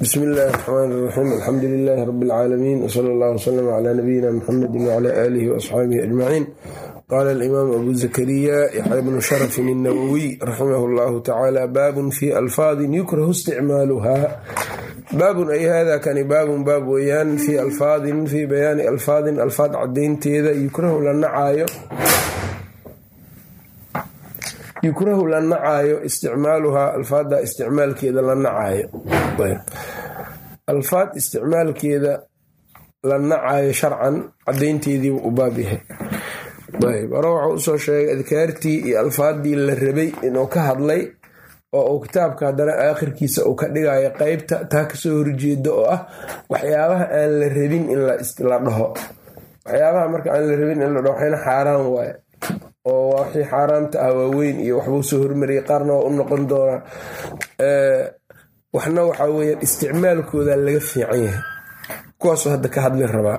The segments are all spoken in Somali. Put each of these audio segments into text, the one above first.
bismi illaahi raxmaan iraxiim alxamdu lilaahi rabi alcaalamiin wsala allah wslm cla nabiyina muxamedi wcla aalihi waasxaabihi ajmaciin qaala alimaam abu zakariya yaxya bnu sharafin innawowiy raximah allahu tacaala baabun fi alfaadin yukrahu isticmaaluhaa baabun ay hada kani baabun baab weeyaan fii alfaadin fii bayaani alfaadin alfaad cadaynteeda yukrahu la nacaayo yukrahu la nacaayo isticmaaluhaa alfaada isticmaalkeeda la nacaayo. Alfaad isticmaalkeeda la nacaayo sharcan cadaynteediibu u baab yahay. Ayb. Hore waxau u soo sheegay adkaartii iyo alfaaddii la rabay inuu ka hadlay oo uu kitaabka haddana aakhirkiisa uu ka dhigayo qeybta taa ka soo horjeeda oo ah waxyaabaha aan la rabin in la dhaho. Waxyaabaha marka aan la rabin in la dhaho waxayna xaaraan waaye oo wixii xaaraamta ah waaweyn iyo waxbuu soo hormariyay qaarna waa u noqon doonaa waxna waxaa weyaan isticmaalkooda laga fiican yahay. Kuwaasuu hadda ka hadli rabaa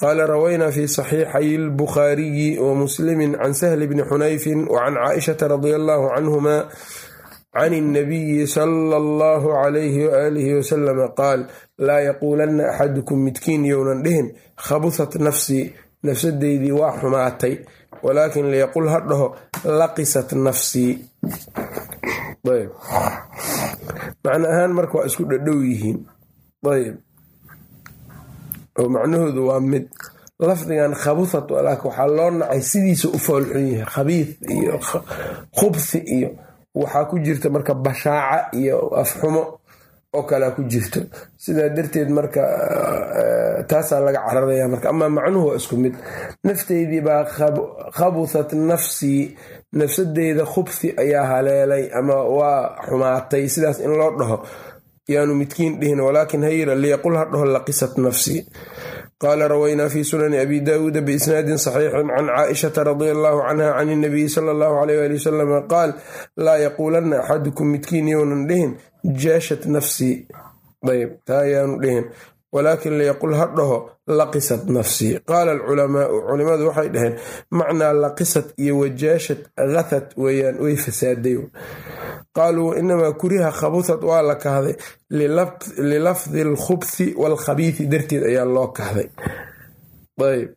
qaala rawaynaa fi saxiixay lbukhaariyi wa muslimin can sahli bni xunayfin wa caaishata radia allahu canhuma can ilnabiyi sala allahu calayhi waaalihi wasalama qaal laa yaquulanna axadukum midkiin younan dhihin. Khabusat nafsii nafsadeydii waa xumaatay walaakin liyaqul ha dhaho laqisat nafsii ayb. Macno ahaan marka waa isku dhadhow yihiin. Ayb. Oo macnahoodu waa mid lafdigan khabuthat walaakin waxaa loo nacay sidiisa u foolxun yahay khabiid iyo khubthi iyo waxaa ku jirta marka bashaaca iyo afxumo oo kalea ku jirto. Sidaa darteed marka taasaa laga cararaya marka. Amaa macnuhu waa isku mid. Nafteydii baa khabuthat nafsii nafsadeyda khubthi ayaa haleelay ama waa xumaatay sidaas in loo dhaho. Yaanu midkiin dhihin walaakin hayra liyaqul ha dhaho laqisat nafsii qaala rawaynaa fi sunani abi daawuuda biisnaadin saxiixin can caaishata radia allahu canha can inabiyi sala allahu alayh ali wasalam qaal laa yaquulanna axadukum midkiin younan dhihin jaashat nafsii ayb taa ayaanu dhihin walaakin liyaqul ha dhaho laqisat nafsii qaala alculamaau culimadu waxay dhaheen macnaa laqisat iyo wajaashad hathat weyaan way fasaaday qaaluu inamaa kuriha khabuthat waa la kahday lilafdi alkhubthi waalkhabiithi darteed ayaa loo kahday ayb.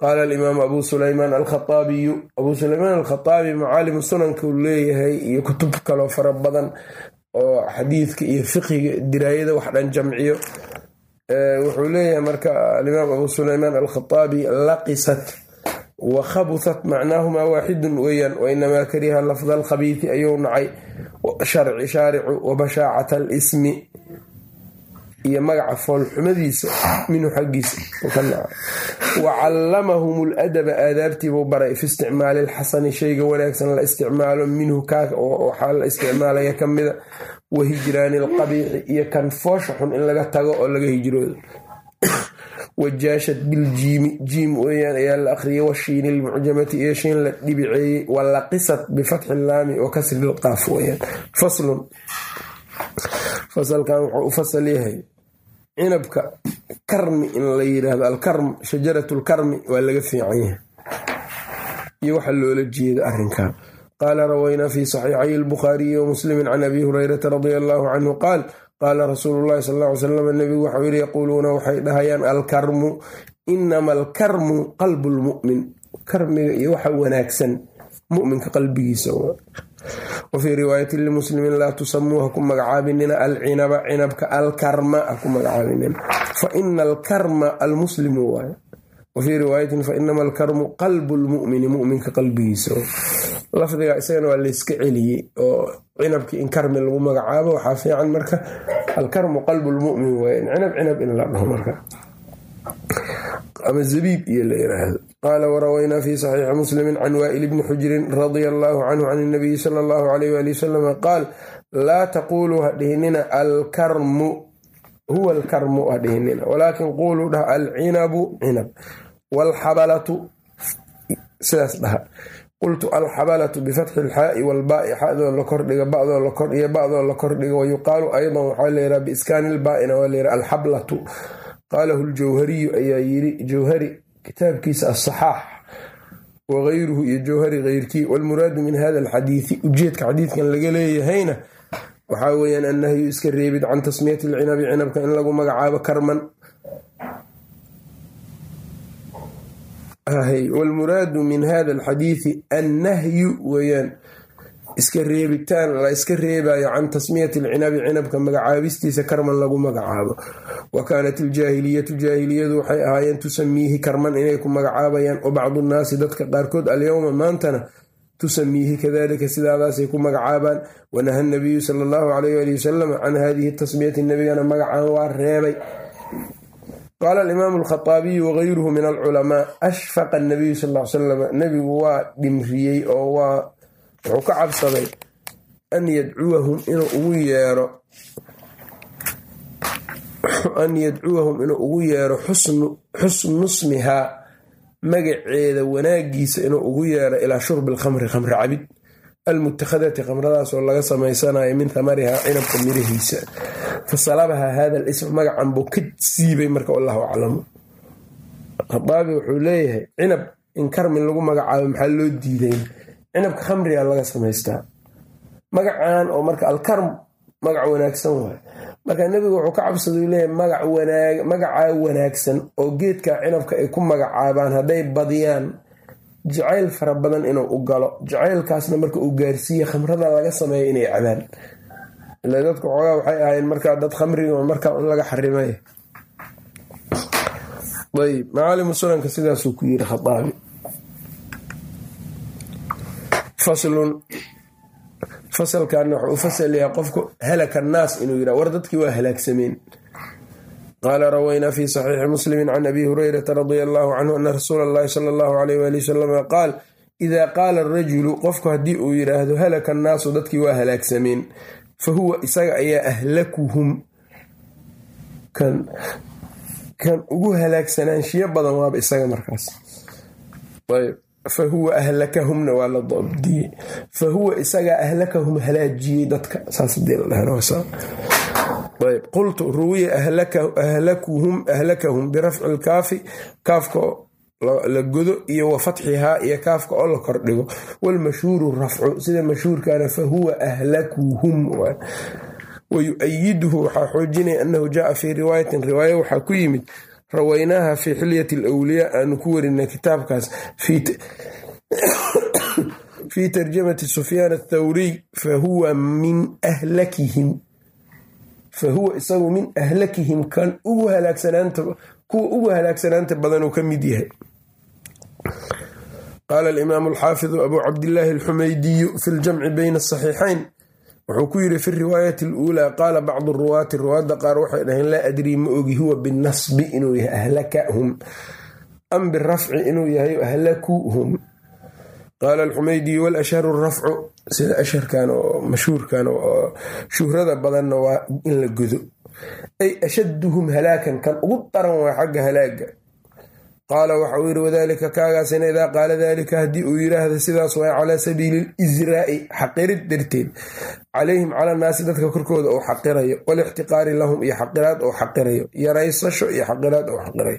Qaala alimaamu abu sulaymaan alkhaaabiyu abuu sulaymaan alkhaaabi macaalimu sunanka uu leeyahay iyo kutub kaloo fara badan oo xadiidka iyo fiqiga diraayada wax dhan jamciyo wuxuu leeyahay marka alimaam abu sulaymaan alkhaaabi laqisat wa khabuthat macnaahumaa waaxidun weeyaan wainamaa kariha lafda alkhabiiti ayuu nacay. Shaaricu wa bashaacat alismi iyo magaca foolxumadiisa minhu xaggiisa. Wa callamahum ladaba aadaabtiibuu baray fi isticmaali lxasani shayga wanaagsan la isticmaalo minhu waxaa la isticmaalaya kamida wa hijraani alqabiixi iyo kan foosha xun in laga tago oo laga hijroodo. Wajaashad biljiimi jiim weyaan ayaa la akhriyay washiini lmucjamati iyo shiin la dhibiceeyey walaqisat bifatxi laami wa kasri lqaaf weyaan faslun. Fasalkan wuxuu u fasal yahay cinabka karmi in la yiraahdo alkarm shajarat lkarmi waa laga fiican yahay. Iyo waxa loola jeeda arrinkan qaala rawaynaa fi saxiixay albukhaariyi wa muslimi can abi hurayrata radia allahu canhu qaal qaala rasuulu llahi sal ly salam nebigu waxau yidhi yaquuluuna waxay dhahayaan alkarmu inama alkarmu qalbu lmu'min karmiga iyo waxa wanaagsan muminka qalbigiisa wa fii riwaayatin limuslimin laa tusamuu ha ku magacaabinina alcinaba cinabka alkarma ha ku magacaabinina fa ina alkarma almuslimu waay wa riwaayatin fa alkarmu qalbu lmumini muminka qalbigiisa lafdiga isagana waa layska celiyey oo cinabkii in karmi lagu magacaabo waxaa fiican marka alkarmu qalbu lmumin waay cinab cinab in la dhaho marka ama zabiib iyo la yiraahdo. Qaala warawaynaa fi saxiixi muslimi can waa'il bni xujirin radia allahu canhu can inabiyi sala allahu alayh wali wasalam qaal laa taquluu ha dhihinina alkarmu huwa alkarmu ha dhihinina walaakin quuluu dhaha alcinabu cinab waalxabalatu sidaas dhaha. Qultu alxabalatu bifatxi ilxaai walbaai xadoo la kordhiga badoo la kordhiyo badoo la kordhiga wayuqaalu aydan waxaa layiraha biiskaani ilbaaina waa layiraha alxablatu qaalahu ljawhariyu ayaa yiri jawhari kitaabkiisa asaxaax wagayruhu iyo jawhari keyrkii walmuraadu min hada alxadiidi ujeedka xadiidkan laga leeyahayna waxaa weyaan annahyu iska reebid can tasmiyati alcinabi cinabka in lagu magacaabo karman wlmuraadu min hada alxadiidi annahyu weyaan iska reebitaan la iska reebayo can tasmiyati alcinabi cinabka magacaabistiisa karman lagu magacaabo. Wa kaanat iljaahiliyatu jaahiliyadu waxay ahaayeen tusamiihi karman inay ku magacaabayaan wa bacdu nnaasi dadka qaarkood alyowma maantana tusamiihi kadalika sidaadaasay ku magacaabaan. Wanaha nabiyu sala allahu alayh ali wasalam can hadihi tasmiyati nabigana magacaan waa reebay. Qaala alimaamu alkhaaabiyu wagayruhu min alculamaa ashfaqa nabiyu sal l salam nebigu waa dhimriyey oo waa wuxuu ka cabsaday an yadcuwahum inuu ugu yeero an yadcuwahum inuu ugu yeero xusnu smihaa magaceeda wanaagiisa inuu ugu yeero ilaa shurbi alkhamri khamri cabid. Almutakhadati khamradaasoo laga samaysanayo min thamarihaa cinabka mirahiisa. Fasalabaha hada lism magacan buu ka siibay marka wallahu aclamu khaaabi wuxuu leeyahay cinab in karmin lagu magacaabo maxaa loo diiday cinabka khamriga laga samaystaa magacan oo marka alkarm magac wanaagsan waay. Marka nebigu wuxuu ka cabsada u leeyahay magacaa wanaagsan oo geedka cinabka ay ku magacaabaan hadday badiyaan jacayl fara badan inuu u galo. Jacaylkaasna marka uu gaarsiiye khamrada laga sameeyo inay cabaan ila dadku xoogaa waxay ahayn markaa dad khamriga markaa un laga xarimay. Ayb macaalimu sunanka sidaasuu ku yiri khaaabi faslun fasalkan wuxuu u fasal yahay qofku halaka naas inuu yidhah war dadkii waa halaagsameen qaala rawaynaa fi saxiixi muslimi can abi hurayrata radia allahu canhu ana rasuula allahi sala allahu alayh wali wasalama qaal idaa qaala arajulu qofku haddii uu yidhaahdo halaka annaasu dadkii waa halaagsameen fa huwa isaga ayaa ahlakuhum. Kan ugu halaagsanaanshiyo badan waaba isaga markaas fa huwa ahlakahumna waa la doobdiyey fa huwa isagaa ahlakahum halaajiyey dadka qultu ruwiya ahlakahum birafci lkaafi kaafka la godo iyo wa fatxihaa iyo kaafka oo la kordhigo walmashhuuru rafcu sida mashhuurkana fa huwa ahlakuhum wayuayiduhu waxaa xoojinaya anahu jaaa fii riwaayatin riwaayo waxaa ku yimid rawaynaaha fii xilyati alwliyaa aanu ku warinay kitaabkaas fii tarjamati sufyaan athawriy fahuwa min ahlakihim fahuwa isagu min ahlakihim kan ugu halaagsanaanta kuwa ugu halaagsanaanta badan uu ka mid yahay. Qaala alimaamu alxaafidu abu cabdillaahi alxumaydiyu fi ljamci bayna asaxiixayn wuxuu ku yiri fi riwaayati aluulaa qaala bacdu ruwaati ruwaadda qaar waxay dhaheen laa adrii ma ogi huwa binasbi inuu yahay ahlakahum am birafci inuu yahay ahlakuhum. Qaala alxumaydiyu walashharu rafcu? Sida asharkan oo mashhuurkan oo shuhrada badanna waa in la godo ay ashaduhum halaakan kan ugu daran waa xagga halaaga qaala waxa uu yidhi wadaalika kaagaasina idaa qaala daalika haddii uu yidhaahdo sidaas waa calaa sabiili lisraa'i xaqirid darteed. Calayhim cala naasi dadka korkooda uu xaqirayo. Walixtiqaari lahum iyo xaqiraad uu xaqirayo. Yaraysasho iyo xaqiraad uu xaqirayo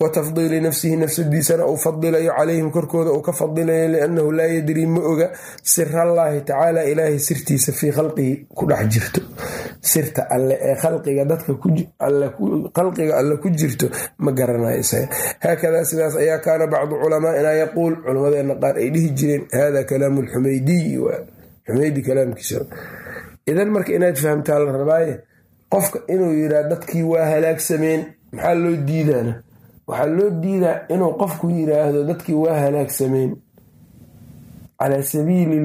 wa tafdiili nafsihi nafsadiisana uu fadilayo calayhim korkooda uu ka fadilayo liannahu laa yadrii ma oga sirallaahi tacaala ilaahay sirtiisa fii khalqihi ku dhex jirto sirta alle ee khalqiga alle ku jirto ma garanayo isaga haakadaa sidaas ayaa kaana bacdu culamaaina yaquul culammadeena qaar ay dhihi jireen hada kalaamu lxumeydiyi xumeydi kalaamkiisa idan marka inaad fahamtaa la rabaaye qofka inuu yiraa dadkii waa halaagsameen maxaa loo diidaana waxaa loo diidaa inuu qofku yiraahdo dadkii waa halaagsameen calaa sabiili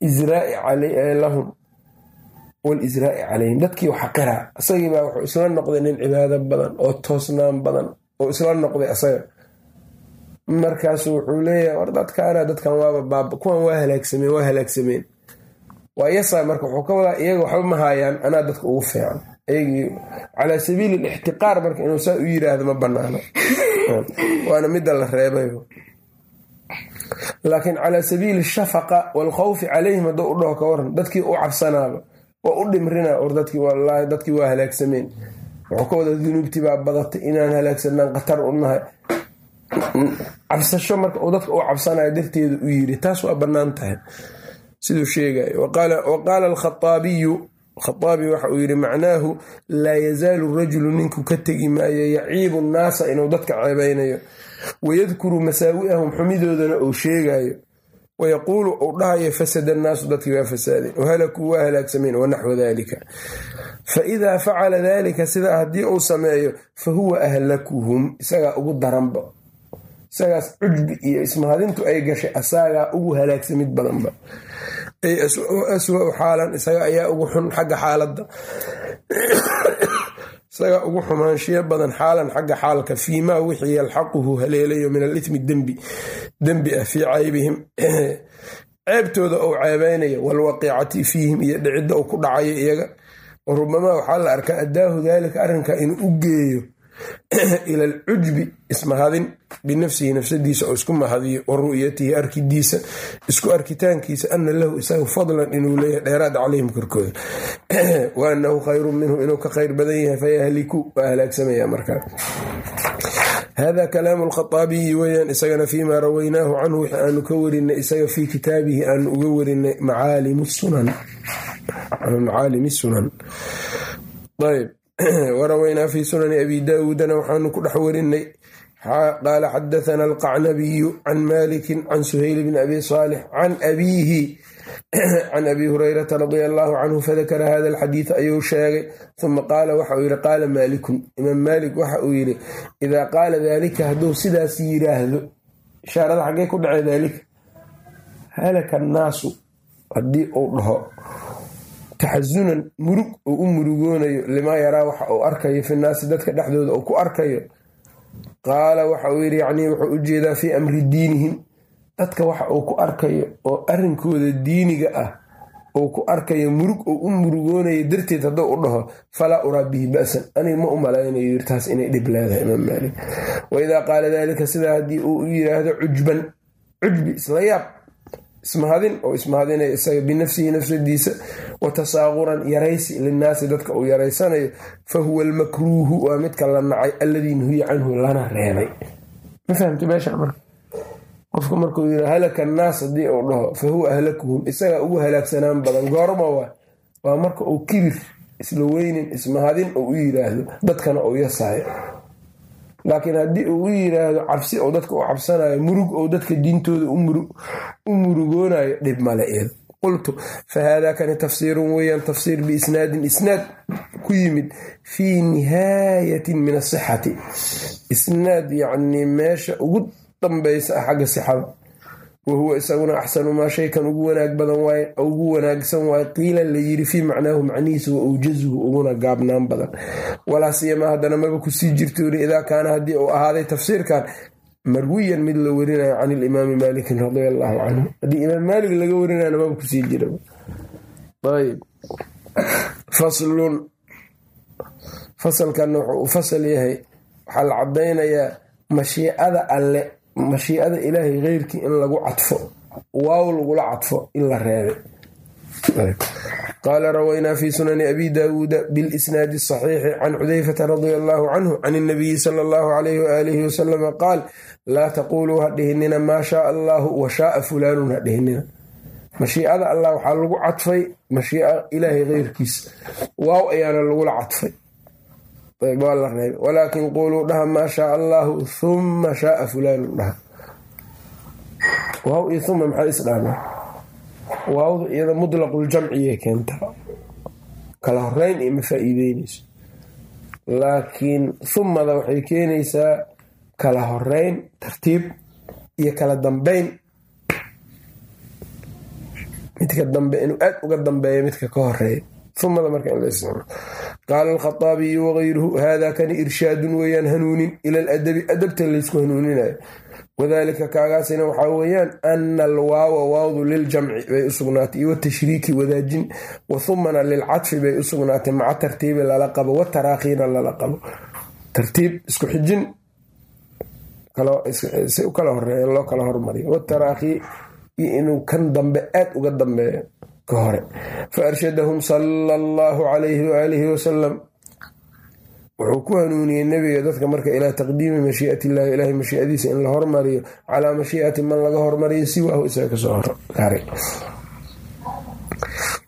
israai lahum. Walisraai calayhim. Dadkii xaqiraa isagiibaa wuxuu isla noqday nin cibaado badan oo toosnaan badan oo isla noqday asaga. Markaasu wuxuu leeyahay war dadkaana dadkan waaba baaba kuwan waa halaagsameen waa halaagsameen waa yasaa marka wuxuu ka wadaa iyaga waxba ma haayaan anaa dadka ugu fiican calaa sabiili lixtiqaar marka inuu saa u yiraahdo ma banaano waana midda la reebay laakiin calaa sabiili shafaqa waalkhawfi calayhim hadduu u dhaho ka waran dadkii u cabsanaaba waa u dhimrina or dadkii wallaahi dadkii waa halaagsameen wuxuu ka wada dunuubtii baa badatay inaan halaagsanaan khatar u nahay. Cabsasho marka uu dadka u cabsanayo darteeda u yiri taas waa bannaan tahay. Siduu sheegayo wa qaala alkhaaabiyu khaaabi waxa uu yidhi macnaahu laa yazaalu rajulu ninku ka tegi maayo yaciibu nnaasa inuu dadka ceebeynayo wayadkuru masaawi'ahum xumidoodana uu sheegayo wayaquulu uu dhahayo fasada annaasu dadkii waa fasaadeen. Wahalakuu waa halaagsameen wanaxwa dalika faidaa facala dalika sidaa haddii uu sameeyo fa huwa ahlakuhum isagaa ugu daranba. Isagaas cujbi iyo ismahadintu ay gashay asagaa ugu halaagsamid badanba ay aswa-u xaalan isaga ayaa ugu xun xagga xaaladda. Isagaa ugu xumaanshiyo badan xaalan xagga xaalka fii maa wixii yalxaquhu haleelayo min alithmi dembi dembi ah fii caybihim. Ceebtooda ou ceebeynayo walwaqiicati fiihim iyo dhicidda uu ku dhacayo iyaga. Warubamaa waxaa la arkaa addaahu daalika arrinka inuu u geeyo ila alcujbi ismahadin binafsihi nafsadiisa oo isku mahadiyo wa ru'yatihi arkidiisa isku arkitaankiisa ana lahu isaga fadlan inuu leeyahay dheeraad calayhim korkooda. Wa anahu khayrun minhu inuu ka khayr badan yahay fayahliku waa halaagsamaya markaa hada kalaamu lkhaaabiyi weyaan isagana fiimaa rawaynaahu canhu wixii aanu ka warinay isaga fii kitaabihi aanu uga warinay macaalimi sunan warawaynaa fi sunani abi daawuudana waxaanu ku dhex warinay qaala xadathana alqacnabiyu can malikin can suhayl bni abi saalix can abiihi can abi hurayrata radia allahu canhu fadakara hada alxadiid ayuu sheegay. Uma qaala waxa uu yihi qaala maalikun. Imaam maalik waxa uu yidhi idaa qaala daalika hadduu sidaas yiraahdo ishaarada xaggee ku dhacay daalika halaka annaasu haddii uu dhaho taxasunan murug uu u murugoonayo limaa yaraa waxa uu arkayo fi naasi dadka dhexdooda uu ku arkayo. Qaala waxa uu yidhi yacnii wuxuu u jeedaa fii amri diinihim. Dadka waxa uu ku arkayo oo arrinkooda diiniga ah uu ku arkayo murug uu u murugoonayo darteed hadduu u dhaho falaa uraa bihi ba'san. Aniga ma u malaynayo yiri taas inay dhib leedahay imaam maalik. Wa idaa qaala daalika sidaa haddii uu u yidhaahdo cujban cujbi isla yaab ismahadin oo ismahadinaya isaga binafsihi nafsadiisa wa tasaaquran yaraysi linnaasi dadka uu yaraysanayo fa huwa almakruuhu waa midka la nacay alladii nuhiya canhu lana reebay. Ma fahamta meesha marka qofka markuu yiri halaka annaas haddii uu dhaho fa huwa ahlakuhum isagaa ugu halaagsanaan badan goorma waa waa marka uu kibir isla weynin ismahadin uu u yiraahdo dadkana uu yasaayo laakiin haddii uu yiraahdo cabsi ou dadka u cabsanayo murug ou dadka diintooda u murugoonayo dhib male eed. Qultu fa haadaa kani tafsiirun weeyaan tafsiir biisnaadin isnaad ku yimid fii nihaayatin min asixati isnaad yacnii meesha ugu dambaysa ah xagga sixada wa huwa isaguna axsanu maa shaykan ugu wanaag badan waay ugu wanaagsan waay qiila la yiri fii macnaahu macnihiisa wa awjazuhu uguna gaabnaan badan. Walaa siyamaa haddana maba ku sii jirto yiri idaa kaana haddii uu ahaaday tafsiirkan marwiyan mid la werinayo can ilimaami maalikin radia allaahu canhu. Haddii imaam maalik laga warinayna maba ku sii jira faslun. Fasalkanna wuxuu u fasal yahay waxaa la cadaynayaa mashiicada alle mashiicada ilaahay keyrkii in lagu cadfo waaw lagula cadfo in la reebay qaala rawaynaa fi sunani abi daawuuda bilisnaadi asaxiixi can xudayfata radia allaahu canhu can inabiyi sala allahu alayhi waaalihi wasalama qaal laa taquuluu ha dhihinina maa shaaa allaahu wa shaaa fulaanun ha dhihinina. Mashiicada allah waxaa lagu cadfay mashiica ilaahay keyrkiisa waaw ayaana lagula cadfay waa la reebay walaakin quuluu dhaha maa shaaa allaahu huma shaaa fulaanun dhaha. Waaw iyo uma maxaa isdhaanaa waawda iyada mudlaquljamciyay keentaa. Kala horeyn iyo ma faa-iideyneyso laakiin humada waxay keenaysaa kala horeyn tartiib iyo kala dambeyn. Midka dambe inuu aad uga dambeeyo midka ka horreeya umada marka in la isticmaalo qaala alkhaaabiyu wagayruhu hada kani irshaadun weeyaan hanuunin ila aladabi adabta laysku hanuuninayo wadalika kaagaasina waxaa weeyaan ana alwaawa waawdu liljamci bay u sugnaatay iyo watashriiki wadaajin wa humana lilcadfi bay u sugnaatay maca tartiibi lala qabo wataraakiina lala qabo tartiib isku xijin si u kala horreeya loo kala hormariyo wataraakii iyo inuu kan dambe aad uga dambeeyo ka hore fa arshadahum sala allahu calayhi waaalihi wasalam wuxuu ku hanuuniyey nebiga dadka marka ilaa taqdiimi mashiiati illahi ilahay mashiicadiisa in la hormariyo calaa mashiicati man laga hormariyo siwaahu isaga ka soo horharay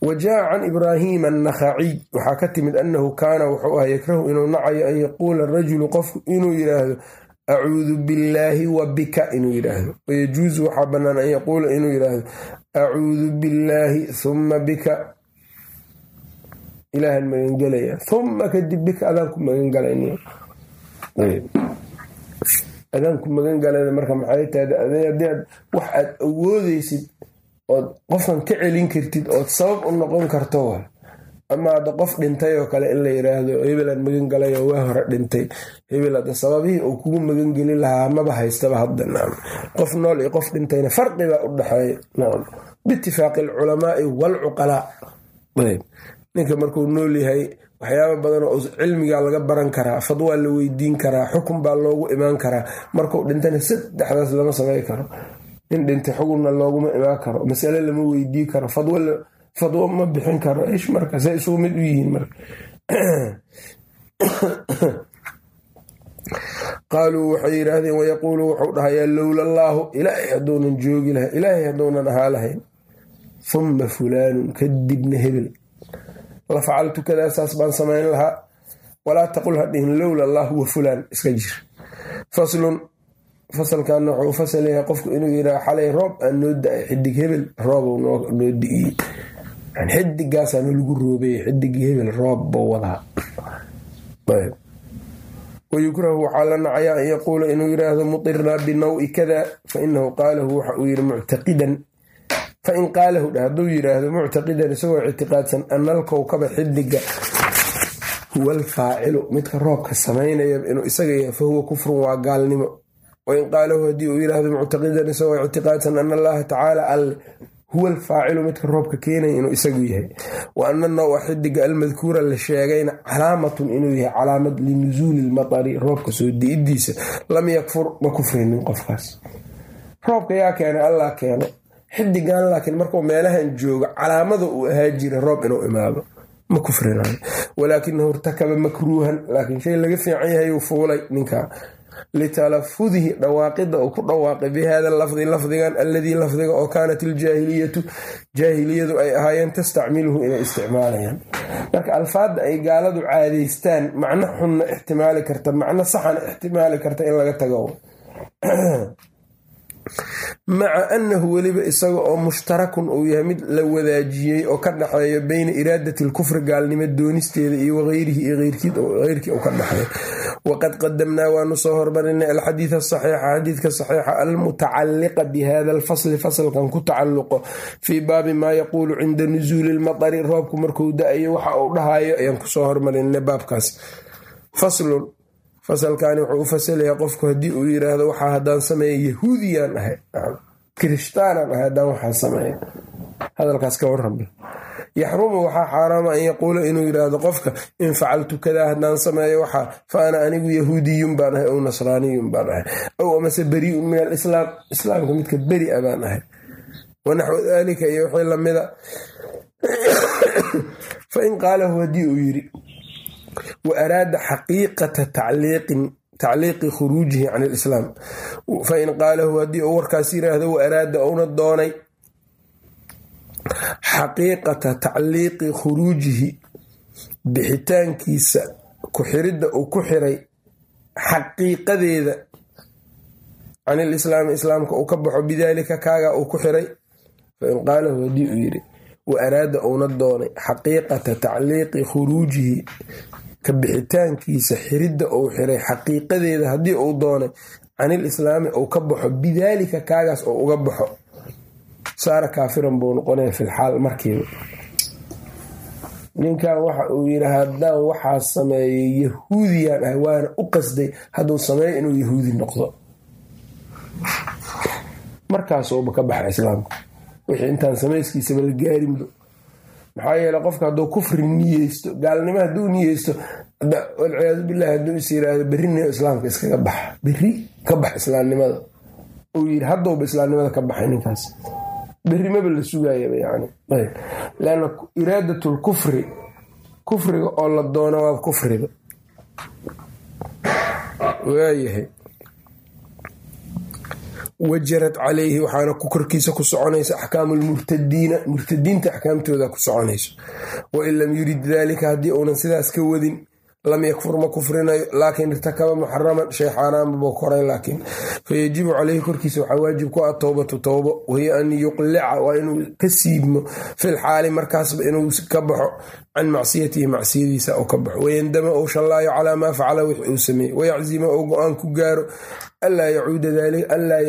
wa jaa can ibraahim annakhaciy waxaa ka timid annahu kaana wuxuu ahaa yakrahu inuu nacayo an yaquula rajulu qofku inuu yidhaahdo acuudu billaahi wa bika inuu yidhaahdo. Wayajuusu waxaa bannaan an yaquula inuu yidhaahdo acuudu billaahi humma bika ilaahan magangelaya humma kadib bika adaan ku magangalan adaan ku magangalana marka maxay tahay haddii aad wax aad awoodeysid ood qofkan ka celin kartid ood sabab u noqon karto wa ama hadda qof dhintay oo kale in la yiraahdo hebelaan magangalay oo waa hore dhintay hebel hadda sababihii uu kugu magangeli lahaa maba haystaba hadda nacam qof nool iyo qof dhintayna farqibaa u dhexeeya nacam biitifaaqi alculamaai waalcuqalaa ninka markuu nool yahay waxyaaba badan oo cilmigaa laga baran karaa fadwaa la weydiin karaa xukun baa loogu imaan karaa. Markuu dhintana saddexdaas lama samay karo. Nin dhintay xukunna looguma imaan karo masale lama weydii karo fadwo ma bixin karo ish marka say isugu mid u yihiin marka qaaluu waxay yidhaahdeen wayaquulu wuxuu dhahayaa lowla allaahu ilaahay hadduunan joogi lahay ilaahay hadduunan ahaa lahayn humma fulaanun kadibna hebel la facaltu kadaasaas baan samayn lahaa walaa taqul hadhihin lowla allahu wa fulaan iska jir faslun fasalkaana wuxuu fasal yahay qofku inuu yidhaha xalay roob aan noo da'ay xidig hebel roobu noo di-iyey xidigaasaana lagu roobeyey xidigii hebel roob buu wadaa wayukrahu waxaa la nacayaa an yaquula inuu yiraahdo mutirnaa binawi kada fainahu qaalahu waxa uu yiri muctaqidan fain qaalahu dha hadduu yiraahdo muctaqidan isagoo ictiqaadsan ana alkowkaba xidiga huwa alfaacilu midka roobka samaynaya inuu isaga yahay fahuwa kufrun waa gaalnimo wain qaalahu haddii uu yiraahdo muctaqidan isagoo ictiqaadsan ana allaha tacaala alle huwa alfaacilu midka roobka keenaya inuu isagu yahay. Wa ana nawa xidiga almadkuura la sheegayna calaamatun inuu yahay calaamad linusuuli lmatari roobka soo di-idiisa lam yakfur ma kufrinin qofkaas. Roobka yaa keenay allah keeno xidigan laakiin markuu meelahan joogo calaamada uu ahaa jira roob inuu imaado ma kufrinayo. Walaakinahu irtakaba makruuhan laakiin shay laga fiican yahayuu fuulay ninka litalafudihi dhawaaqida uu ku dhawaaqay bi hada lafdi lafdigan alladii lafdiga oo kaanat iljaahiliyatu jaahiliyadu ay ahaayeen tastacmiluhu inay isticmaalayaan marka alfaadda ay gaaladu caadaystaan macno xunna ixtimaali karta macno saxana ixtimaali karta in laga tago maca annahu weliba isaga oo mushtarakun uu yahay mid la wadaajiyey oo ka dhexeeyo beyna iraadati lkufri gaalnimo doonisteeda iyo wagayrihi iyo heyrkii uu ka dhexeeyo waqad qadamnaa waanu soo hormarinay alxadiid asaxiixa xadiidka saxiixa almutacaliqa bihada alfasli fasalkan ku tacalluqo fii baabi maa yaquulu cinda nusuuli lmatari roobku markuu da'ayo waxa uu dhahayo ayaan ku soo hormarinay baabkaas faslun fasalkani wuxuu u fasalayaa qofku haddii uu yiraahdo waxaa haddaan sameeya yahuudiyaan ahay kirishtaanaan ahay haddaan waxaa sameeya hadalkaas ka warraba yaxrumu waxaa xaaraama an yaquula inuu yiraahdo qofka in facaltu kadaa haddaan sameeyo waxaa fa ana anigu yahuudiyun baan ahay ow nasraaniyun baan ahay ow amase beriun min alislaam islaamka midka beri a baan ahay. Wanaxwu daalika iyo wixii lamida fain qaalahu haddii uu yiri wa araada xaqiiqata tacliiqi khuruujihi can ilislaam fain qaalahu haddii uu warkaas yiraahdo wa araada uuna doonay xaqiiqata tacliiqi khuruujihi bixitaankiisa ku-xiridda uu ku xiray xaqiiqadeeda. Can ilislaami islaamka uu ka baxo bidaalika kaaga uu ku xiray. Fain qaalahu haddii uu yiri wa araada uuna doonay xaqiiqata tacliiqi khuruujihi ka bixitaankiisa xiridda uu xiray xaqiiqadeeda haddii uu doonay. Canil islaami uu ka baxo bidaalika kaagaas oo uga baxo saara kaafiran buu noqonaya filxaal markiiba ninkan waxa uu yiri haddaan waxaa sameeyay yahuudiyaan ahay waana u qasday hadduu sameeyo inuu yahuudi noqdo. Markaasuuba ka baxa islaamka. Wixii intaan samayskiisaba la gaarinba maxaa yeele qofka hadduu kufri niyeysto gaalnimo hadduu niyeysto walciyaadu bilahi hadduu is yiraahdo berrina islaamka iskaga baxa. Berri ka bax islaamnimada. Uu yiri haddowba islaamnimada ka baxay ninkaas berrimaba la sugaayaba yani lanna iraadatul kufri kufriga oo la doono waa kufriga waayahay wajarad calayhi waxaana ku korkiisa ku soconaysa axkaamu lmurtadiina murtadiinta axkaamtooda ku soconayso wain lam yurid dalika haddii uunan sidaas ka wadin lam yakfur ma kufrinayo laakin irtakaba muxaraman shay xaaraanba buu koray laakiin fayajibu caleyhi korkiisa waxaa waajib ku ah towbatu towbo wahiya an yuqlica waa inuu ka siibmo fil xaali markaasba inuu ka baxo can macsiyatihi macsiyadiisa oo ka baxo wayandama ou shallaayo calaa maa facala wix uu sameeyey wayaczima ou go'aan ku gaaro anlaa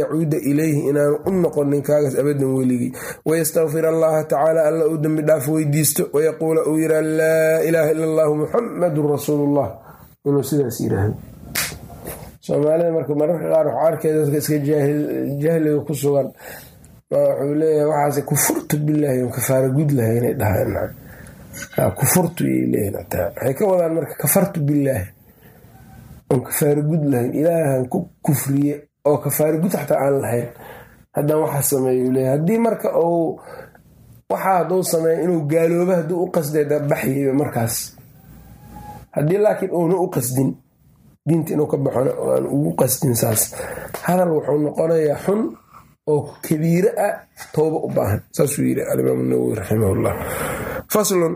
yacuuda ilayhi inaanu u noqonin kaagaas abadan weligii wayastakfir allaha tacaala alla uu dembi dhaaf weydiisto wayaquula uu yiraa laa ilaaha ila allahu muxamadun rasuulullah inuu sidaas yiraahdo soomaalida marka mararka qaar waxaa arkay dadka iska jahliga ku sugan wuxuu leeyahay waxaase kufurtu bilaahi kafaara gud lahay inay dhahaan kufurtu yay leeyihiin waxay ka wadaan marka kafartu bilaahi oon kafaara gud lahayn. Ilaahan ku kufriye oo kafaara gud xataa aan lahayn. Haddaan waxaa sameeya leeya haddii marka uu waxaa hadduu sameeya inuu gaaloobo hadduu u qasday dabaxyayba markaas. Haddii laakiin uuna u qasdin diinta inuu ka baxona oo aan ugu qasdin saas. Hadal wuxuu noqonayaa xun oo kabiire ah towba u baahan. Saasuu yidhi alimaam nawowi raximahullah. Faslun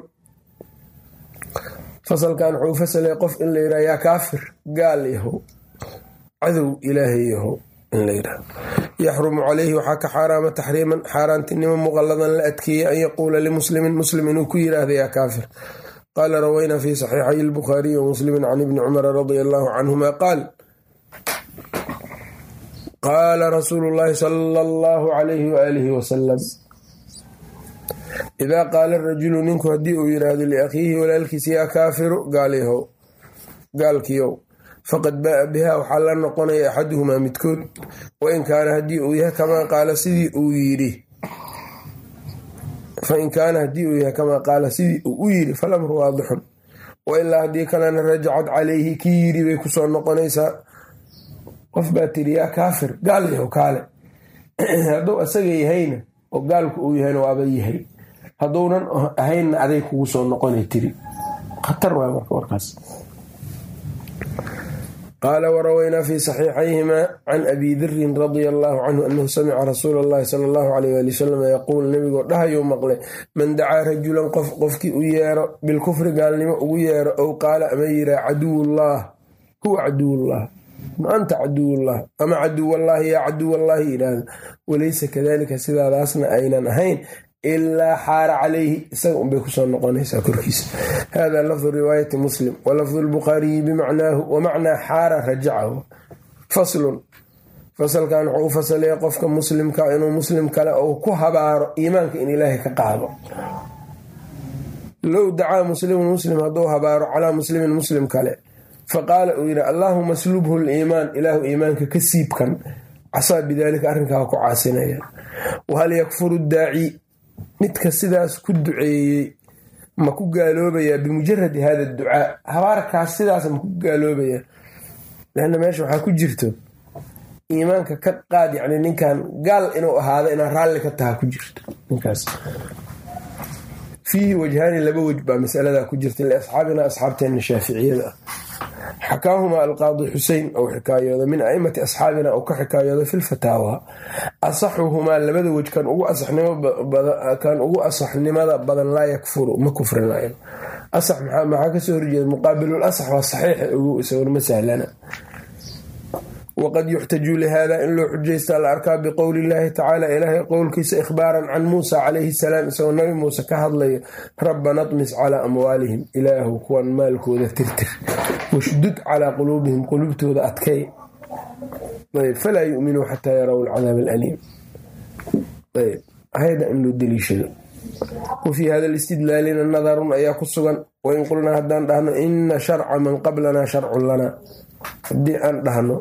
fasalkan wuxuu fasalay qof in la yidhaha yaa kaafir gaal yahow cadow ilaahay yahow yaxrumu calayhi waxaa ka xaaraama taxriiman xaaraantinimo muqalladan la adkeeyey an yaquula limuslimin muslim inuu ku yidhaahda yaa kaafir. Qaala rawaynaa fi saxiixay albukhaariyi wa muslimin can ibni cumara radia allahu canhuma qaal qaala rasuulu llaahi sala allahu calayhi waaalihi wasalam idaa qaala rajulu ninku haddii uu yidhaahdo liakhiihi walaalkiisa yaa kaafiru gaalkiyow faqad baa'a bihaa waxaa la noqonaya axaduhumaa midkood wain kaana haddii uu yahay kamaa qaala sidii uu yidhi fain kaana haddii uu yahay kamaa qaala sidii uu u yidhi falamru waadixun wailaa haddii kalena rajacad calayhi kii yidhi bay ku soo noqonaysaa qof baa tiri yaa kaafir gaalyahow kaale hadduu asaga yahayna oo gaalku uu yahayna waaba yahay hadduunan ahaynna aday kugu soo noqonay tiri. Khatar waay warkaas. Qaala warawaynaa fi saxiixayhimaa can abi dirin radia allaahu canhu anahu samica rasuula allahi sala allahu alayh ali wasalam yaquul nebigoo dhahayuu maqlay man dacaa rajulan qof qofkii u yeero bilkufri gaalnimo ugu yeero ow qaala ama yiraa caduwullah huwa caduwullah. Ma anta caduwullah? Ama caduwallaahi yaa caduwallaahi yidhaahdo. Walaysa kadalika sidaadaasna aynan ahayn ilaa xaara calayhi isaga unbay ku soo noqonaysaa korkiisa hada lafdu riwaayati muslim walafdu lbukhaariyi bimacnaahu wamacnaa xaara rajacahu faslun fasalkan wuxuu u fasalaya qofka muslimka inuu muslim kale ou ku habaaro iimaanka in ilaahay ka qaado low dacaa muslimun muslim hadduu habaaro calaa muslimin muslim kale faqaala uu yidhi allaahuma slubhu liimaan ilaahu iimaanka ka siibkan casaa bidaalika arrinkaa ku caasinaya wahal yakfuru daaci midka sidaas ku duceeyey ma ku gaaloobayaa bimujaradi hada ducaa? Habaarkaas sidaas ma ku gaaloobayaa? Lanna meesha waxaa ku jirto iimaanka ka qaad yani ninkan gaal inuu ahaado inaa raalli ka taha ku jirto. Ninkaas. Fiihi wajhaani laba wej baa masaladaa ku jirta liasxaabina asxaabteena shaaficiyada. ah xakaahumaa alqaadi xusein ou xikaayooda min aimati asxaabina ou ka xikaayooda fi lfataawa asaxuhumaa labada wej kan ugu asaxnimada badan laa yakfuru ma kufrinayo maxaa ka soo horjeeda muqaabilul asax waa saxiixa ogu isagona ma sahlana waqad yuxtaju lihada in loo xujaystaa la arkaa biqowli illaahi tacaala ilaahay qowlkiisa ikhbaaran can muusa calayhi salaam isagoo nabi muuse ka hadlayo rabbana tmis calaa amwaalihim ilaahu kuwan maalkooda tirtir washdud calaa quluubihim quluubtooda adkay falaa yuminuu xataa yaraw alcadaab alaliim ayada in loo deliishado wafii hada listidlaalina nadarun ayaa ku sugan wain qulnaa haddaan dhahno ina sharca man qablanaa sharcun lanaa haddii aan dhahno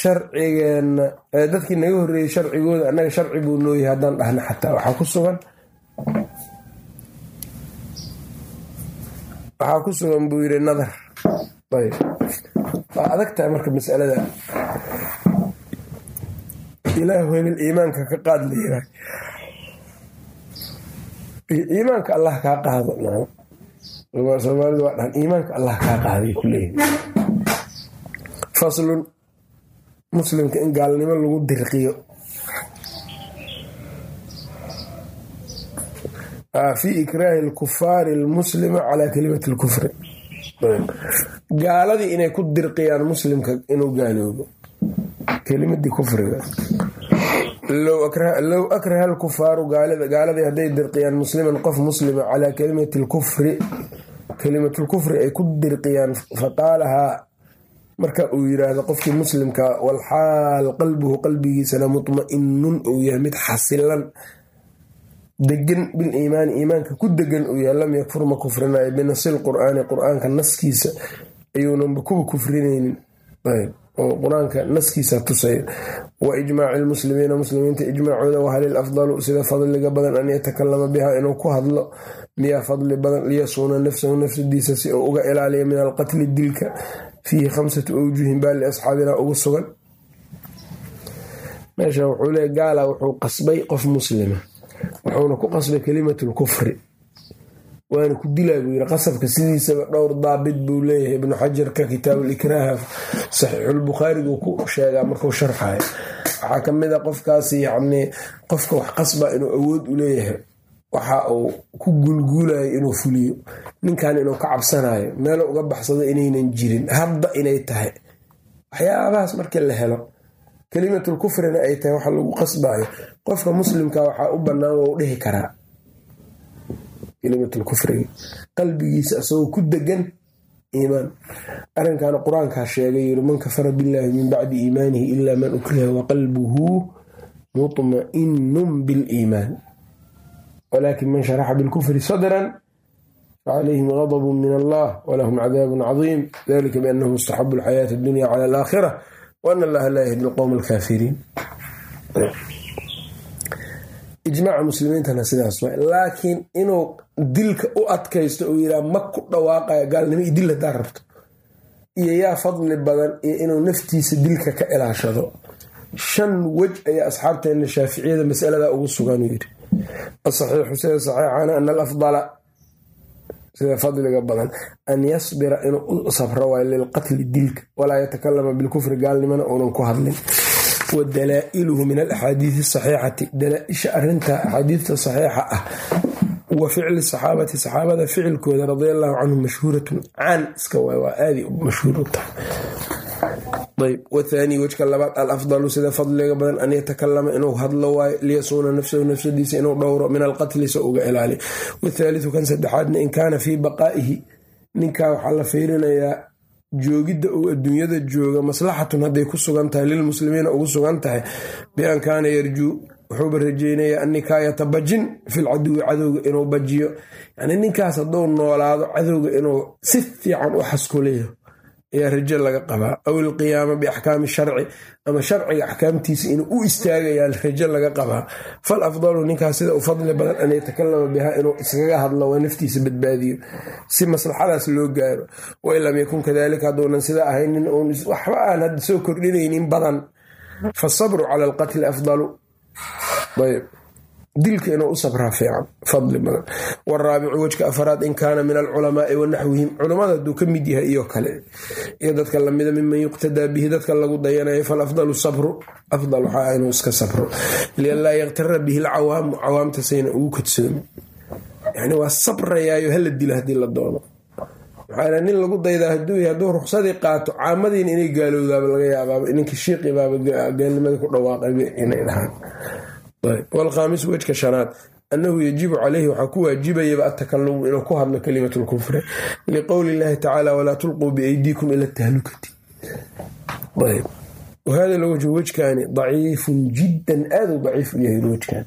sharcigeenna dadkii naga horreeyey sharcigooda annaga sharci buu nooyahay haddaan dhahno xataa waxaa ku sugan. Waxaa ku sugan buu yidhi nadar. Ayb waa adagtahay marka masalada. Ilaahu hebel iimaanka ka qaad la yiraah iimaanka allah kaa qaado soomaalidu waa dhahan iimaanka allah kaa qaaday kuleeyihi faslun muslimka in gaalnimo lagu dirqiyo. Fii ikraahi lkufaari almuslima calaa kalimati lkufri gaaladii inay ku dirqiyaan muslimka inuu gaaloobo. Kelimadii kufriga. Low akraha alkufaaru gaaladii hadday dirqiyaan musliman qof muslima calaa kalimati lkufri kalimatulkufri ay ku dirqiyaan faqaalahaa marka uu yiraahdo qofkii muslimka walxaal qalbuhu qalbigiisana mutma-inun uu yahay mid xasilan. Degan biliimaani iimaanka ku degan uu yahay lam yakfur ma kufrinayo binasil qur'aani qur'aanka naskiisa ayuunanba kuba kufrinaynin. Oo qur'aanka naskiisa tusay wa ijmaaci lmuslimiina muslimiinta ijmaacooda wahalil afdalu sida fadliga badan an yatakalama biha inuu ku hadlo. Miyaa fadli badan liyasuuna nafsahu nafsadiisa si uu uga ilaaliya min alqatli dilka fiihi khamsatu awjuhin baa liasxaabina ugu sugan. Meesha wuxuu leey gaala wuxuu qasbay qof muslima wuxuuna ku qasbay kalimatu lkufri waana ku dilaa buu yiri qasabka sidiisaba dhowr daabit buu leeyahay. Ibnu xajarka kitaabulikraaha saxiixulbukhaariguu ku sheegaa markuu sharxayo. Waxaa ka mid a qofkaasi yacnii qofka wax qasba inuu awood u leeyahay waxa uu ku guulguulayo inuu fuliyo. Ninkan inuu ka cabsanayo meelo uga baxsado inaynan jirin hadda inay tahay. Waxyaabahaas markii la helo kalimatul kufrina ay tahay waxa lagu qasbayo. Qofka muslimka waxaa u bannaan waa u dhihi karaa. Kalimatul kufriga qalbigiisa isagoo ku degan iimaan. Arrinkaana qur'aankaa sheegay yiri man kafara billaahi min bacdi iimaanihi ilaa man ukriha waqalbuhu mutma'inun biliimaan wlakin man sharaxa bilkufri sadran facalayhim gadbu min allah walahum cadaabun cadiim dalika bianahu mustaxabu alxayaati addunya cala alaakhira waana allaha laa yahdi lqowma alkaafiriin ijmaaca muslimiintana sidaas waay laakiin inuu dilka u adkaysto uu yiraa ma ku dhawaaqayo gaalnimo iyo dil hadaa rabto iyo yaa fadli badan iyo inuu naftiisa dilka ka ilaashado shan wej ayaa asxaabteena shaaficiyada masalada ugu sugan asaxiixu sida saxiixana ana alafdala. Sida fadliga badan? An yasbira inuu u sabro waayo lilqatli dilka walaa yatakalama bilkufri gaalnimana uunan ku hadlin. Wa dalaa'iluhu min alaxaadiidi asaxiixati dalaa-isha arinta axaadiidta saxiixa ah wa ficli saxaabati. Saxaabada ficilkooda radia allahu canhum mashhuuratun caan iska waay waa aadi u ayb wathaani wejka labaad alafdalu sida fadliga badan an yatakalama inuu hadlo waayo liyasuuna nafsahu nafsadiisa inuu dhowro min alqatli se uga ilaaliyo wathaaliu kan saddexaadna in kaana fii baqaa'ihi ninkaa waxaa la fiirinayaa joogidda uu adduunyada jooga maslaxatun hadday ku sugan tahay lilmuslimiina ugu sugan tahay bian kaana yarjuu wuxuuba rajeynayaa annikaayata bajin filcaduwi cadowga inuu bajiyo. Yani ninkaas hadduu noolaado cadowga inuu si fiican u xaskuliyo ayaa rajo laga qabaa. Aw ilqiyaama biaxkaami sharci ama sharciga axkaamtiisa inuu u istaagayaa rajo laga qabaa. Fal afdalu ninkaas sida u fadli badan an yatakalama bihaa inuu iskaga hadlo waa naftiisa badbaadiyo si maslaxadaas loo gaaro. Wain lam yakun kadalika hadduunan sidaa ahaynin uun waxba aan hadda soo kordhinaynin badan. Fasabru cala alqatli afdalu. Ayb dilka inuu u sabraa fiican fadli badan. Waraabicu wejka afaraad in kaana min alculamaai wa naxwihim. Culammada hadduu ka mid yahay iyo kale iyo dadka lamida miman yuqtadaa bihi dadka lagu dayanayo falafdalu sabru afdal waxaa inuu iska sabro. Lianlaa yaktara bihi lcawaamu cawaamtasayna ugu kadsoomi yani waa sabrayaayo hala dila haddii la doono. Maxaa nin lagu daydaa haduu hadduu ruqsadii qaato caamadiina inay gaalowdaaba laga yaabaaba ninka shiiqibaaba gaalnimadii ku dhawaaqay inay dhahaan wlkhaamis wejka shanaad. Annahu yajibu caleyhi waxaa ku waajibayaba atakalumu inuu ku hadlo kalimat lkufri liqowli illahi tacaala walaa tulquu biaydiikum ila tahlukati wahada lwajhu wejkaani daciifun jiddan aaduu daciif u yahay wejkan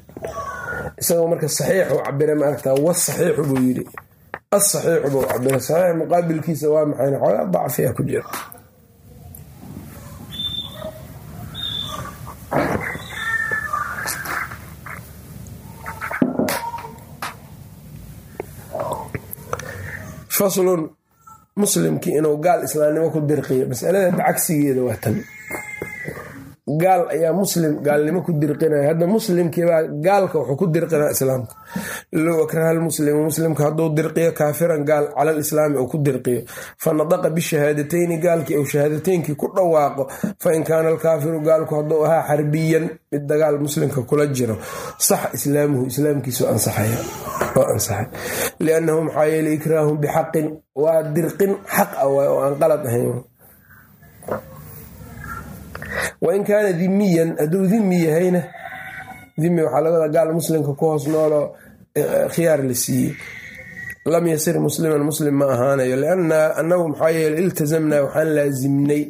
isagoo marka saxiix u cabira maaragta wasaxiixu buu yidhi. Asaxiixu buu cabira saxiix muqaabilkiisa waa maxayna xoogaa dacfiya ku jira faslun muslimkii inuu gaal islaamnimo ku dirqiyo masalada cagsigeeda waa tan gaal ayaa muslim gaalnimo ku dirqinaya. Hadda muslimkiibaa gaalka wuxuu ku dirqinaa islaamka. Low akraha lmuslimu muslimka hadduu dirqiyo kaafiran gaal cala lislaami uu ku dirqiyo. Fa nadaqa bishahaadatayn gaalkii ou shahaadateynkii ku dhawaaqo fa in kaana alkaafiru gaalku hadduu ahaa xarbiyan mid dagaal muslimka kula jiro. Sax islaamuhu islaamkiisu ansaxaya oo ansaxay. Liannahu maxaa yeele ikraahum bixaqin waa dirqin xaq ah waay oo aan qalad ahayn wain kaana dimiyan hadduu dimi yahayna dimi waxaa laga wadaa gaal muslimka ku hoos nooloo khiyaar la siiyey lam yasir musliman muslim ma ahaanayo lianna annagu maxaa yeele iltazamnaa waxaan laasimnay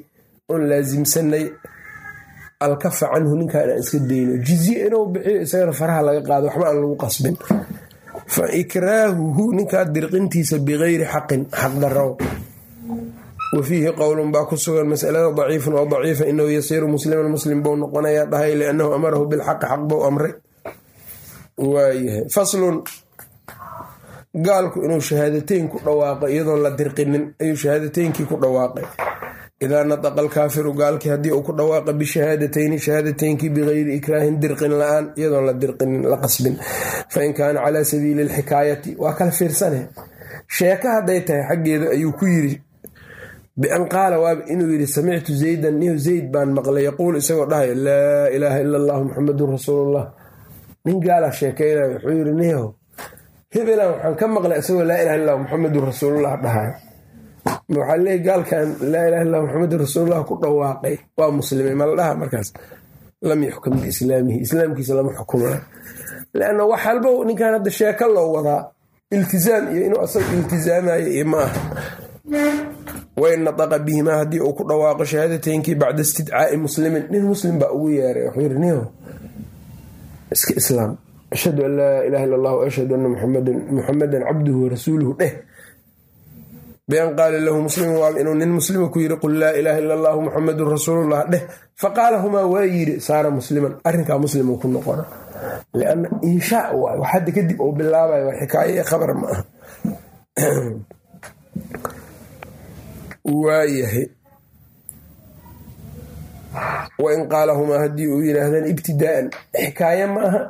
oon laasimsanay alkafa canhu ninkaan aan iska dayno jizye inuu bixiyo isagana faraha laga qaado waxba aan lagu qasbin fa ikraahuhu ninkaa dirqintiisa bikayri xaqin xaq darow wa fiihi qowlun baa ku sugan masalada daciifun oo daciifa inahu yasiiru musliman muslim bou noqonayaa dhahay liannahu amarahu bilxaqi xaq bou amray waayahay faslun gaalku inuu shahaadateyn ku dhawaaqo iyadoon la dirqinin ayuu shahaadateynkii ku dhawaaqay idaa nataqa alkaafiru gaalkii haddii uu ku dhawaaqa bishahaadatayni shahaadateynkii bikayri ikraahin dirqin la'aan iyadoon la dirqinin la qasbin fain kaana calaa sabiili alxikaayati waa kala fiirsane sheeka hadday tahay xaggeeda ayuu ku yiri bian qaala waaba inuu yidhi samictu zaydan nihu zayd baan maqlay yaquul isagoo dhahaya laa ilaaha ila allahu muxamadun rasuulullah nin gaalaa sheekeynaya wuxuu yidhi niho hebelan waxaan ka maqlay isagoo laa ilaha illahu muxamadun rasuulullah dhahay waxaa leey gaalkan laa ilaha illahu muxamadun rasuulullah ku dhawaaqay waa muslimay mala dhaha markaas lam yuxkam biislaamihi islaamkiisa lama xukumayo lanna wax halba ninkan hadda sheeko loo wadaa iltizaam iyo inuu asaga iltizaamayo iyo ma aha wain nataqa bihimaa haddii uu ku dhawaaqo shahaadateynkii bacda istidcaai muslimin. Nin muslim baa ugu yeeray wuxuu yiri niho iska islaam. Ashhadu an laa ilaha illa allah ashhadu ana muxamadan cabduhu warasuuluhu dheh bian qaala lahu muslimu waaba inuu nin muslima ku yiri qul laa ilaaha illa allahu muxamadun rasuulullah. Dheh faqaala humaa waa yiri saara musliman arrinkaa muslimu ku noqona. Lianna inshaa waay wax hadda kadib uu bilaabayo waa xikaayo ee khabar ma aha waayahay. Wain qaalahumaa haddii uu yidhaahdaan ibtidaa'an xikaaye ma aha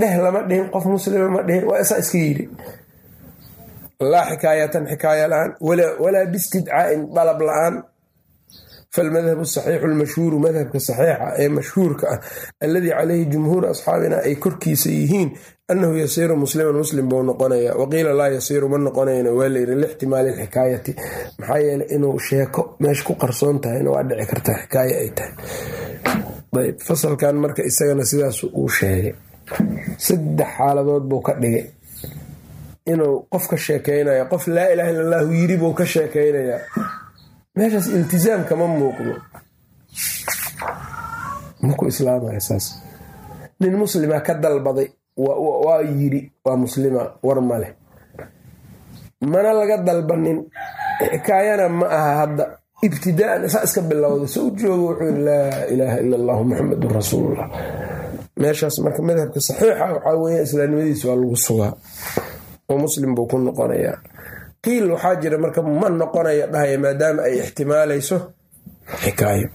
dheh lama dhihin qof muslima ma dhihin waa isaa iska yidhi. Laa xikaayatan xikaaya la'aan walaa bistidcaa'in dalab la'aan falmadhabu saxiixu lmashhuuru madhabka saxiixa ee mashhuurka ah alladii calayhi jumhuuru asxaabina ay korkiisa yihiin annahu yasiiru musliman muslim buu noqonaya waqiila laa yasiiru ma noqonayna waa layiri lixtimaali lxikaayati maxaa yeeley inuu sheeko meesha ku qarsoon tahayna waa dhici kartaa xikaaye ay tahay ayb fasalkan marka isagana sidaas uu sheegay saddex xaaladood buu ka dhigay inuu qof ka sheekeynayo qof laa ilaha illa allahu yiri buu ka sheekeynayaa meeshaas iltizaam kama muuqdo. Maku islaamaya saas? Nin muslima ka dalbaday waa yiri waa muslima war maleh mana laga dalbanin? Xikaayana ma aha hadda. Ibtidaaan saa iska bilowday. So u joogo wuxuu yiri laa ilaaha ila allahu muxamadun rasuulullah. Meeshaas marka madhabka saxiixa waxaa weya islaamnimadiisa waa lagu sugaa. Oo muslim buu ku noqonayaa qiil waxaa jira marka ma noqonaya dhahaya maadaama ay ixtimaalayso xikaayo.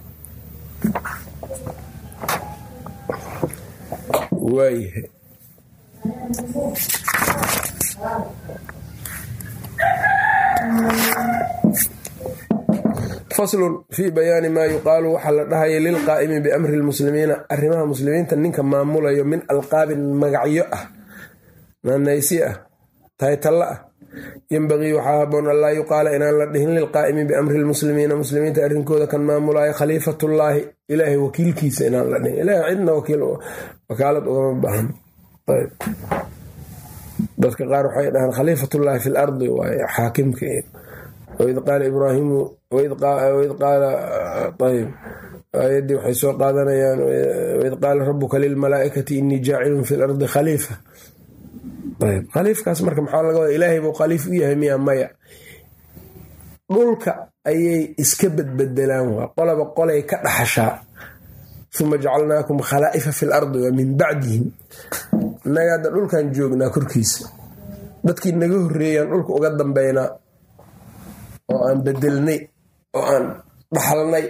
Waayahay. Faslun fii bayaani maa yuqaalu waxaa la dhahaya lilqaa'imi biamri lmuslimiina arrimaha muslimiinta ninka maamulayo min alqaabin magacyo ah naanaysi ah taytalla ah yembaqii waxaa haboon an laa yuqaala inaan la dhihin lilqaa'imi biamri lmuslimiina muslimiinta arrinkooda kan maamulaayo khaliifatullaahi ilaahay wakiilkiisa inaan la dhihin ilahay cidna wakaalad ugama baahan dadka qaar waxay dhahaan khaliifatullaahi fi lardi waaye xaakimka waid qaala ibraahimu waid qaala ayb aayaddii waxay soo qaadanayaan waid qaala rabuka lilmalaa'ikati inii jaacilun fi lardi khaliifa ayb. Khaliifkaas marka maxaa laga wada ilaahay buu khaliif u yahay miya maya. Dhulka ayay iska bedbedelaan waa. Qolaba qolay ka dhaxashaa. Uma jacalnaakum khalaa'ifa fi lardi waa min bacdihim. Innaga hadda dhulkan joognaa korkiisa. Dadkii naga horreeyaan dhulka uga dambeynaa. Oo aan bedelnay oo aan dhaxalnay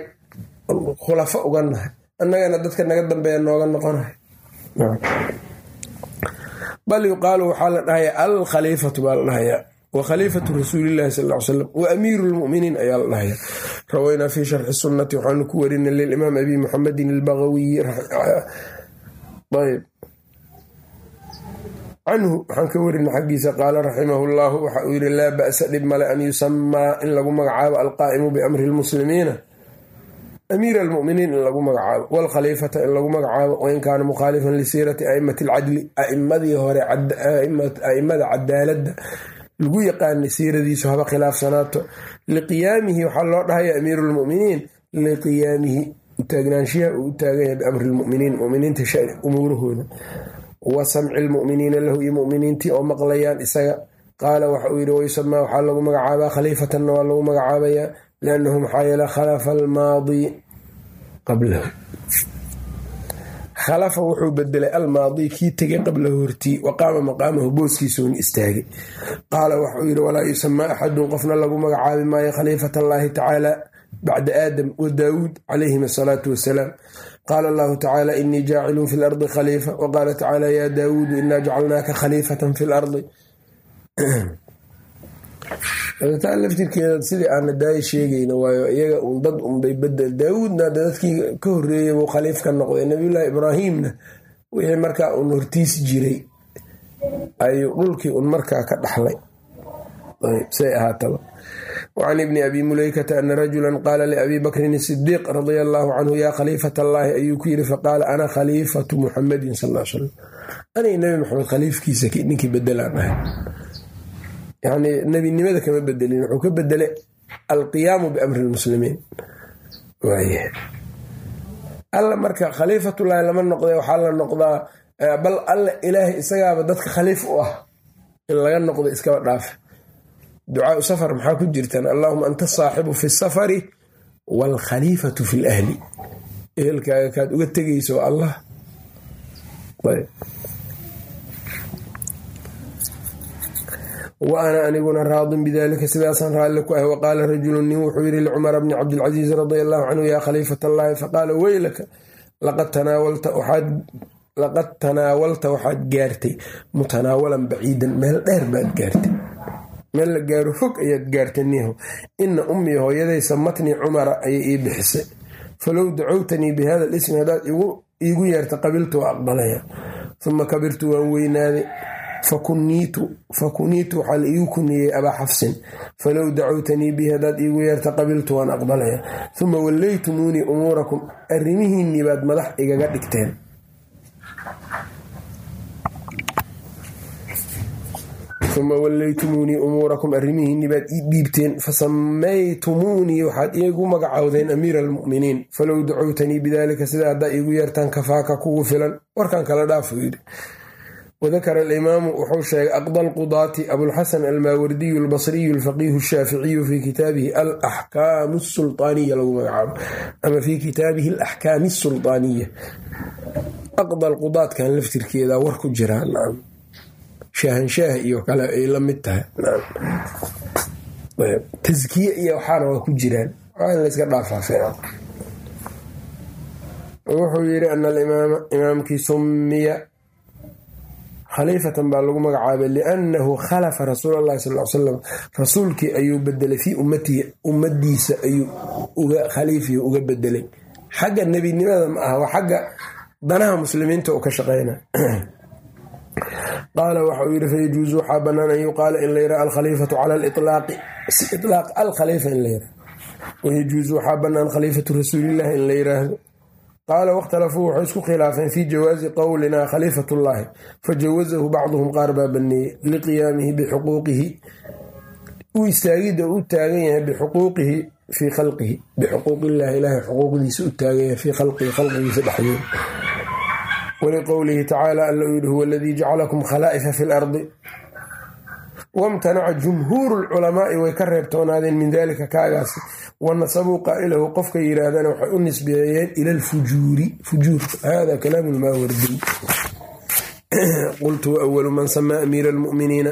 khulafo uga nahay. Annagana dadka naga dambeeya nooga noqonay bal yuqaalu waxaa la dhahayaa alkhaliifatu baa la dhahayaa wa khaliifatu rasuulillahi sal l slam wa amiiru lmuminiin ayaa la dhahayaa rawaynaa fi sharxi sunnati waxaanu ku warinay lilimaam abi muxamedin albagawiy ayb canhu waxaan ka warinay xaggiisa qaala raximahu llahu waxa uu yihi laa ba'sa dhib male an yusamaa in lagu magacaabo alqaa'imu biamri lmuslimiina amiir almuminiin in lagu magacaabo waalkhaliifata in lagu magacaabo wain kaana mukhaalifan lisiirati aimati alcadli aimadii hore aimada cadaaladda lagu yaqaanay siiradiisu haba khilaafsanaato liqiyaamihi waxaa loo dhahaya amiiru lmuminiin liqiyaamihi utaagnaanshiyaha uu u taagan yahay biamri lmuminiin muminiinta umuurahooda wa samci lmuminiina lahu iyo muminiintii oo maqlayaan isaga qaala waxa uu yidhi wayusamaa waxaa lagu magacaabaa khaliifatanna waa lagu magacaabayaa liannahu maxaa yeele khalafa almaadi qablahu khalafa wuxuu bedelay almaadi kii tegay qablahu hortii wa qaama maqaamahu booskiisuuna istaagay qaala waxauu yidhi walaa yusamaa axadun qofna lagu magacaabi maayo khaliifat allaahi tacaala bacda aadam wa daawuud calayhim asalaatu wasalaam qaala allahu tacaala inii jaacilun fi lardi khaliifa wa qaala tacaala yaa daawuudu inaa jacalnaaka khaliifatan fi lardi taa laftirkeeda sidii aana daaya sheegayna waayo iyaga un dad unbay bedel daawuudna dadkii ka horeeyay buu khaliif ka noqday. Nabiyullaahi ibraahimna wixii markaa un hortiis jiray ayuu dhulkii un markaa ka dhaxlay. Wacan ibni abi muleykata ana rajulan qaala liabi bakrin sidiiq radia allaahu canhu yaa khaliifat allaahi ayuu ku yiri faqaala ana khaliifatu muxamadin sal slam anay nabi maxamed khaliifkiisa ninkii bedelaan ahay yani nebinimada kama bedelin wuxuu ka bedelay alqiyaamu biamri lmuslimiin alla marka khaliifatullaahi lama noqday waxaa la noqdaa bal alla ilaahay isagaaba dadka khaliif u ah in laga noqdo iskaba dhaafe ducaau safar maxaa ku jirtaan allahuma anta saaxibu fi safari waalkhaliifatu fi lahli ehelkaaga kaad uga tegayso allah wa ana aniguna raadin bidalika sidaasaan raalli ku ah waqaala rajulu nin wuxuu yidhi licumara bni cabdilcasiis radia allahu canhu yaa khaliifat allahi faqaala weylaka laqad tanaawalta waxaad gaartay mutanaawalan baciidan meel dheer baad gaartay meel la gaaro fog ayaad gaartay niho ina ummii hooyaday samatnii cumara ayay ii bixisay falow dacowtanii bi hada lismi haddaad iigu yeerta qabiltu waa aqbalaya uma kabirtu waan weynaaday fakuniitu waxaa la iigu kuniyey abaa xafsin falow dacowtanii bihi haddaad iigu yeerta qabiltu waan aqbalaya uma wallaytumuunii umuurakum arrimihiinnii baad madax igaga dhigteen uma wallaytumuunii umuurakum arrimihiinni baad ii dhiibteen fasamaytumuunii waxaad iigu magacowdeen amiira almu'miniin falow dacowtanii bidaalika sida haddaa iigu yeertaan kafaaka kugu filan warkan kala dhaafuu yidhi wadakara alimaamu wuxuu sheegay aqda alqudaati abulxasan almaawardiyu albasriyu alfaqiihu ashaaficiyu fii kitaabihi alaxkaamu asulطaaniya lagu magacaabo ama fii kitaabihi alaxkaami asulطaaniya aqda alqudaadkan laftirkeeda war ku jiraa shaahanshaah iyo kale ay la mid tahay taskiye iyo waxaana waa ku jiraan waa in layska dhaafaa wuxuu yidhi ana alimaama imaamkii summiya khaliifatan baa lagu magacaabay liannahu khalafa rasuul allahi sal l salam rasuulkii ayuu bedelay fii ummatihi ummadiisa ayuu khaliifii uga bedelay xagga nebinimada ma aha waa xagga danaha muslimiinta uu ka shaqeyna qaala waxa uu yidhi fayajuusu waxaa bannaan an yuqaala in la yidhaha alkhaliifatu cala alilaaqi ilaaq alkhaliifa in la yidhaha. Wayajuusu waxaa bannaan khaliifatu rasuulillahi in la yidhaahdo qaala wakhtalafuu waxay isku khilaafeen fii jawaazi qowlina khaliifatullaahi fajawazahu bacduhum qaar baa baneeyey liqiyaamihi bixuquuqihi u istaagidda u taagan yahay bixuquuqihi fii khalqihi bixuquuqillahi ilaahay xuquuqdiisa u taagan yahay fii khalqihi khalqigiisa dhexdooda wliqowlihi tacaala alla uu yidhi huwa aladii jacalakum khalaa'ifa fi lardi wamtanaca jumhuuru lculamaai way ka reebtoonaadeen min dalika kaagaasi wanasabuu qaa'ilahu qofka yidhaahdana waxay u nisbeeyeen ila alfujuuri fujuurka hada kalaamu lmaawardiy qultu wawalu man samaa amiira almu'miniina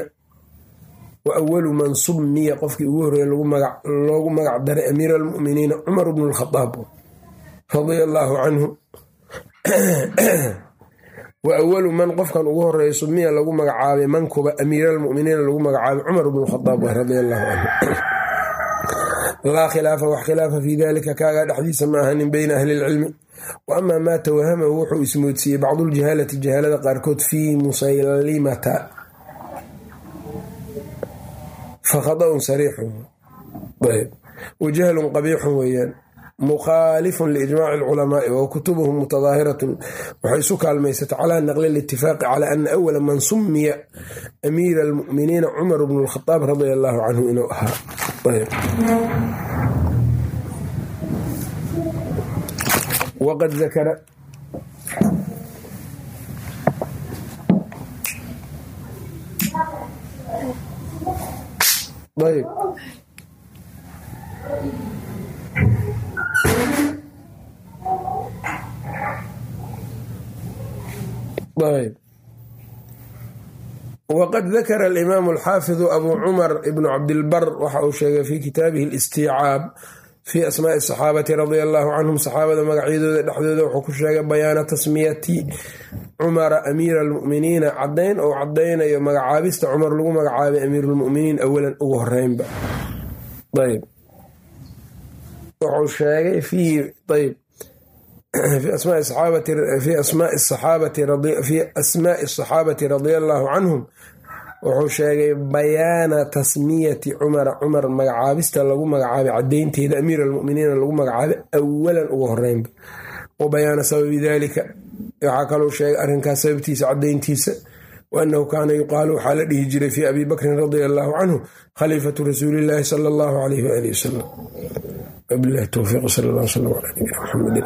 wa man sumiya qofkii ugu horreeye loogu magac daray amiira almu'miniina cumar bnu lkhadaab radia allaahu canhu wa awalu man qofkan ugu horreeya sumiya lagu magacaabay mankuba amiiraalmuminiina lagu magacaabay cumar bnu khadaab radia allahu canhu laa khilaafa wax khilaafa fii dalika kaagaa dhexdiisa ma ahanin beyna ahli ilcilmi. Wa amaa maa tawahamahu wuxuu ismoodsiiyey bacduljahaalati jahaalada qaarkood fii musaylimata. Fa khadaun sariixun. Wajahlun qabiixun weeyaan mukhaalifun liijmaaci alculamaai wa kutubuhum mutadaahiratun waxay isu kaalmaysata calaa naqli litifaaqi calaa ana awala man sumiya amiira almu'miniina cumar bnu lkhadaab radia allaahu canhu inuu ahaa waqad dakara ayb ayb. waqad dakara alimaamu alxaafidu abu cumar ibnu cabdilbar waxa uu sheegay fi kitaabihi alistiicaab fii asmaai asaxaabati radia allaahu canhum saxaabada magacyadooda dhexdooda wuxuu ku sheegay bayaana tasmiyati cumara amiira almuminiina cadayn ou cadaynayo magacaabista cumar lagu magacaabay amiirulmuminiin awalan ugu horeynba ayb wuxuu sheegay fii ayb fi asmaai asaxaabati radia allaahu canhum wuxuu sheegay bayaana tasmiyati cumara cumar magacaabista lagu magacaabay cadaynteeda amiir almuminiina lagu magacaabay awalan ugu horeynba wa bayaana sababi dalika waxaa kalou sheegay arrinkaas sababtiisa cadayntiisa waanahu kaana yuqaalu waxaa la dhihi jiray fii abi bakrin radia allaahu canhu khaliifatu rasuulillaahi sala allahu alayh waaalih wasalam wabilahi towfiiq sal allah slam ala nabina mxamedi